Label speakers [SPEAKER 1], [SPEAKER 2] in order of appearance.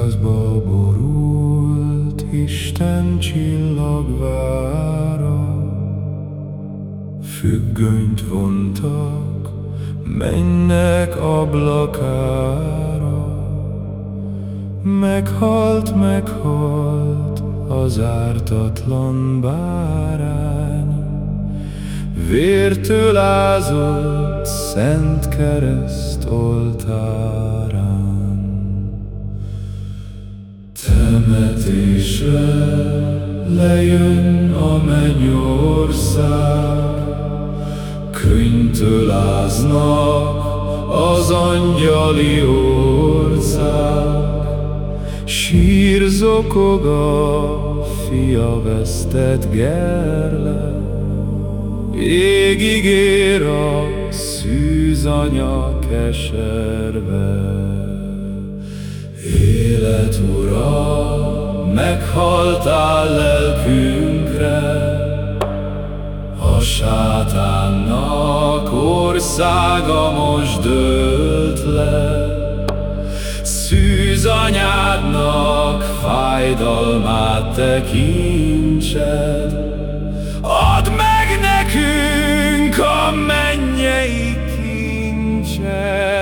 [SPEAKER 1] százba borult Isten csillagvára, Függönyt vontak mennek ablakára. Meghalt, meghalt az ártatlan bárány, Vértől ázott szent kereszt oltárán. Lejön a mennyország, Könyvtől áznak az angyali ország, Sír a fia vesztett gerle, Égig ér a szűzanya keserve. meghaltál lelkünkre, a sátánnak országa most dőlt le. Szűz anyádnak fájdalmát tekintsed, add meg nekünk a mennyei kincset.